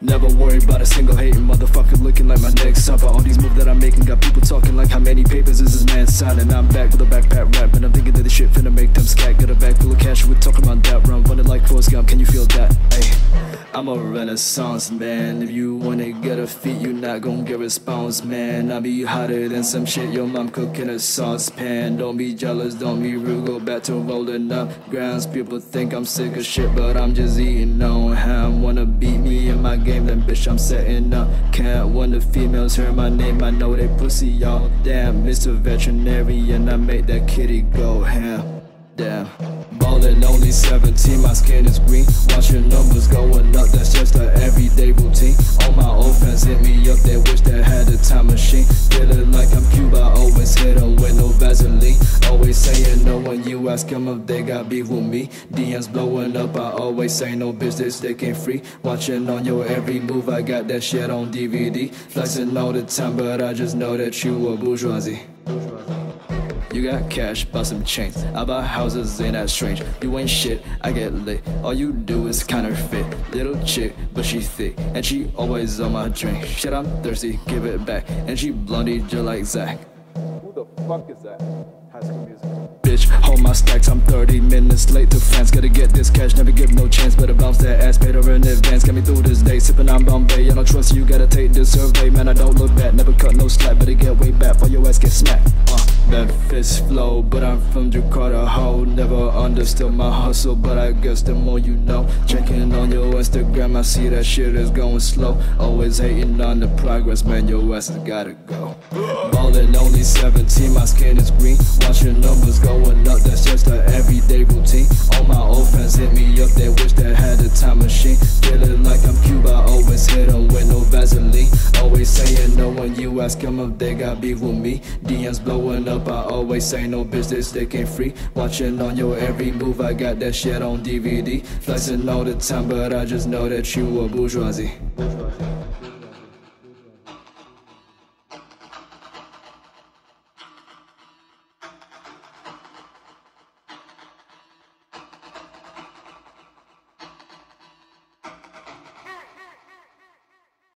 Never worry about a single hating motherfucker looking like my next supper. All these moves that I'm making got people talking like how many papers is this man signing? I'm back with a backpack rap, and I'm thinking that this shit finna make them scat. Got a bag full of cash, we're talking about that run, running like Forrest Gump. Can you feel that? Hey. I'm a renaissance man. If you wanna get a feat, you not gonna get response, man. I be hotter than some shit your mom cooking a saucepan. Don't be jealous, don't be rude. Go back to rolling up grounds. People think I'm sick of shit, but I'm just eating on game, then bitch I'm setting up. Can't when the females hear my name, I know they pussy y'all. Damn, Mr. Veterinarian, I make that kitty go ham. Damn. Ballin' only 17, my skin is green. Watching numbers going up, that's just a everyday routine. All my old fans hit me up, they wish they had a time machine. Feeling like I'm Cuba, always hit hit 'em with no Vaseline. Saying no when you ask ask 'em if they got beef with me. DMs blowing up, I always say no business, they can't free. Watching on your every move, I got that shit on DVD. Flexing all the time, but I just know that you a bourgeoisie. You got cash, buy some chains. I buy houses, ain't that strange. You ain't shit, I get lit. All you do is counterfeit. Little chick, but she thick, and she always on my drink. Shit, I'm thirsty, give it back. And she blondie just like Zach. Who the fuck is that? Bitch, hold my stacks, I'm 30 minutes late to France. Gotta get this cash, never give no chance. Better bounce that ass, paid over in advance. Get me through this day, sipping on Bombay. I don't trust you, gotta take this survey. Man, I don't look bad, never cut no slack. Better get way back for your ass get smacked. Uh, Memphis flow, but I'm from Jakarta, ho. Never understood my hustle, but I guess the more you know. Checking on your Instagram, I see that shit is going slow. Always hating on the progress, man, your ass has gotta go. Ballin' only 17, my skin is green. Watching numbers going up, that's just a everyday routine. All my old friends hit me up, they wish they had a time machine. Feeling like I'm Cuba, always hit 'em with no Vaseline. Always saying no when you ask 'em if they got beef with me. DMs blowing up, I always say no business, they can't free. Watching on your every move, I got that shit on DVD. Flexing all the time, but I just know that you a bourgeoisie.